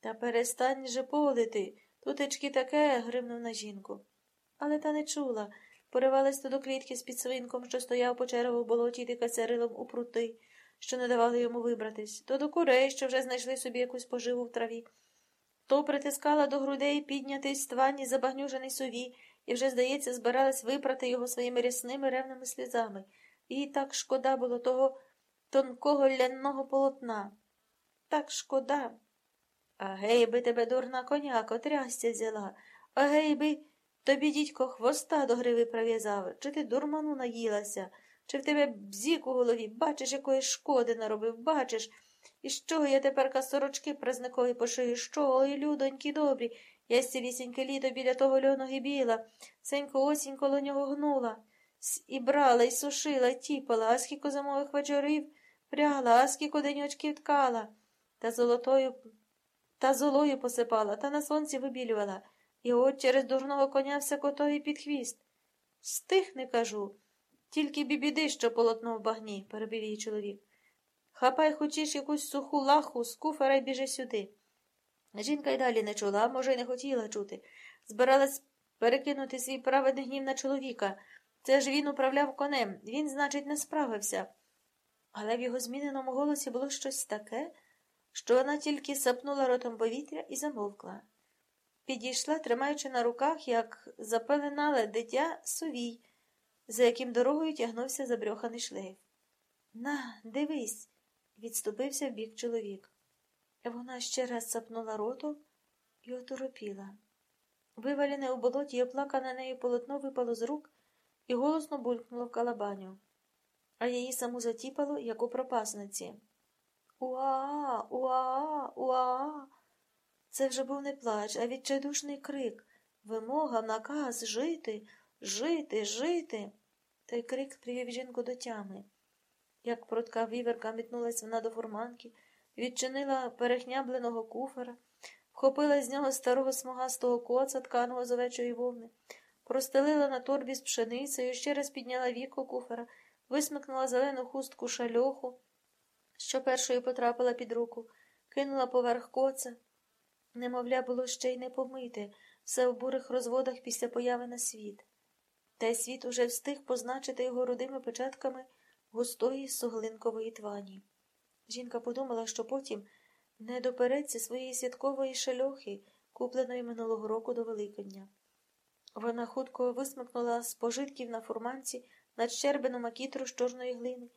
Та перестань же полити. Тутечки таке, гримнув на жінку. Але та не чула. Поривалась то до клітки з підсвинком, що стояв по череву в болоті і тикався у прути, що не давали йому вибратись, то до курей, що вже знайшли собі якусь поживу в траві. То притискала до грудей піднятий з твані забагнюжений сові, і вже, здається, збиралась випрати його своїми рясними ревними слізами. Їй так шкода було того тонкого ляного полотна. Так шкода. А гей би тебе, дурна коняко, трясця взяла, а гей би тобі, дідько, хвоста до гриви прив'язав, чи ти дурману наїлася, чи в тебе бзік у голові, бачиш, якої шкоди наробив, бачиш. І чого я тепер сорочки празникові пошию? Що, ой, людоньки добрі, я цілісіньке літо біля того льоного біла, сенько осінь коло нього гнула, і брала, і сушила, і тіпала, а скільки зимових вечорів пряла, а скільки деньочків ткала, та золотою та золою посипала, та на сонці вибілювала, і от через дурного коня все котові під хвіст. Стихни, кажу, тільки бібіди, що полотно в багні, перебив її чоловік. Хапай хочеш якусь суху лаху з куфера й біжи сюди. Жінка й далі не чула, а може, й не хотіла чути. Збиралась перекинути свій праведний гнів на чоловіка. Це ж він управляв конем, він, значить, не справився. Але в його зміненому голосі було щось таке що вона тільки сапнула ротом повітря і замовкла. Підійшла, тримаючи на руках, як запеленале дитя совій, за яким дорогою тягнувся забрьоханий шлейф. На, дивись, відступився в бік чоловік. Вона ще раз сапнула ротом і оторопіла. Вивалене у болоті і оплакане нею полотно випало з рук і голосно булькнуло в калабаню, а її саму затіпало, як у пропасниці. Уа, уа, уа. Це вже був не плач, а відчайдушний крик. Вимога, наказ жити, жити, жити. Той крик привів жінку до тями. Як прутка віверка метнулась вона до фурманки, відчинила перехнябленого куфера, вхопила з нього старого смугастого коца, тканого з овечої вовни, простелила на торбі з пшеницею, ще раз підняла віко куфера, висмикнула зелену хустку шальоху що першою потрапила під руку, кинула поверх коца. Немовля, було ще й не помити, все в бурих розводах після появи на світ. Та й світ уже встиг позначити його рудими печатками густої суглинкової твані. Жінка подумала, що потім не допереться своєї святкової шальохи, купленої минулого року до Великодня. Вона хутко висмикнула з пожитків на фурманці надщербену макітру з чорної глини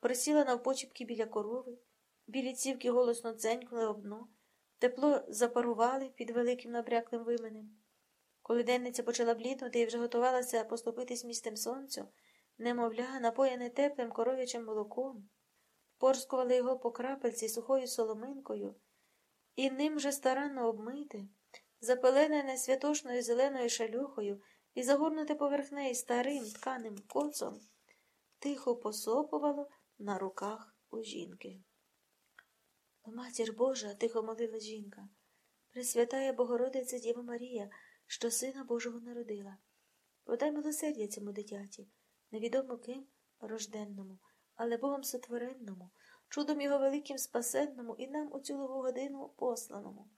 присіла навпочіпки біля корови, білі цівки голосно дзенькнули об дно, тепло запарували під великим набряклим вименем. Коли денниця почала бліднути і вже готувалася поступитись містем сонцю, немовля, напоєне теплим коров'ячим молоком, порскували його по крапельці сухою соломинкою, і ним же старанно обмити, запеленене святошною зеленою шалюхою і загорнуте поверх неї старим тканим коцом, тихо посопувало на руках у жінки. Матір Божа, тихо молила жінка, Пресвятая Богородиця Діва Марія, що Сина Божого народила. Подай милосердя цьому дитяті, невідомо ким рожденному, але Богом сотворенному, чудом його великим спасенному і нам у цю годину посланому.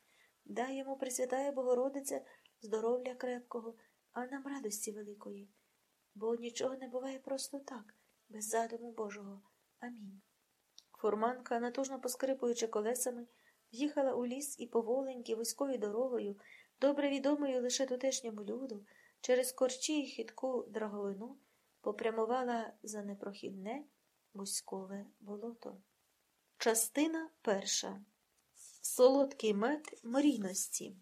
Дай йому Пресвятая Богородиця здоров'я крепкого, а нам радості великої. Бо нічого не буває просто так, без задуму Божого. Амінь. Фурманка, натужно поскрипуючи колесами, в'їхала у ліс і поволеньки вузькою дорогою, добре відомою лише тутешньому люду, через корчі й хитку драговину, попрямувала за непрохідне вузькове болото. Частина перша. Солодкий мед мрійності.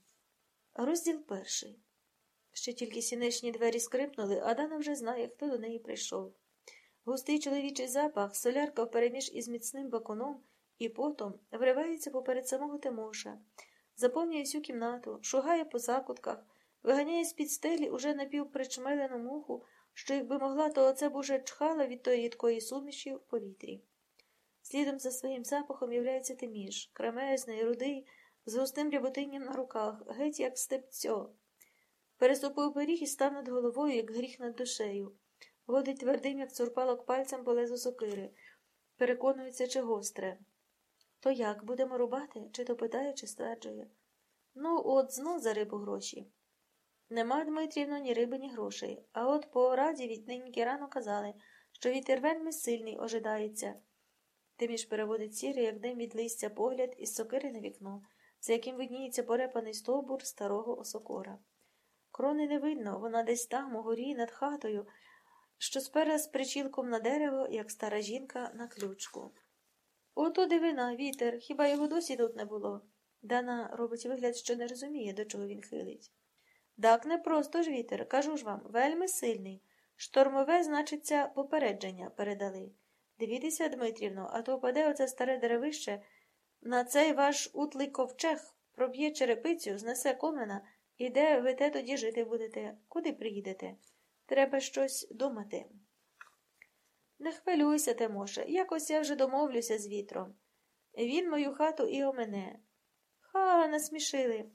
Розділ перший. Ще тільки сінечні двері скрипнули, а Дана вже знає, хто до неї прийшов. Густий чоловічий запах, солярка впереміж із міцним баконом і потом вривається поперед самого Тимоша, заповнює всю кімнату, шугає по закутках, виганяє з під стелі уже напівпричмелену муху, що, якби могла, то оце б уже чхала від тої рідкої суміші в повітрі. Слідом за своїм запахом являється Тиміш, кремезний, рудий, з густим ряботинням на руках, геть як степцьо. Переступив поріг і став над головою, як гріх над душею. Водить твердим, як цурпалок пальцем по лезу сокири. Переконується, чи гостре. То як будемо рубати? Чи то питає, чи стверджує. Ну, от знов за рибу гроші. Нема, Дмитрівно, ні риби, ні грошей. А от по раді віднині рано казали, що вітер вельми сильний ожидається. Тиміж переводить сірий, як дим від листя погляд із сокири на вікно, за яким видніється порепаний стовбур старого осокора. Крони не видно, вона десь там, у горі, над хатою, що спере з причілком на дерево, як стара жінка на ключку. Ото дивина, вітер, хіба його досі тут не було? Дана робить вигляд, що не розуміє, до чого він хилить. Так не просто ж вітер, кажу ж вам, вельми сильний. Штормове, значиться, попередження передали. Дивіться, Дмитрівно, а то паде оце старе деревище, на цей ваш утлий ковчег проб'є черепицю, знесе комена, і де ви те тоді жити будете, куди приїдете? Треба щось думати. Не хвилюйся, Тимоше, якось я вже домовлюся з вітром. Він мою хату і омене. Ха, насмішили.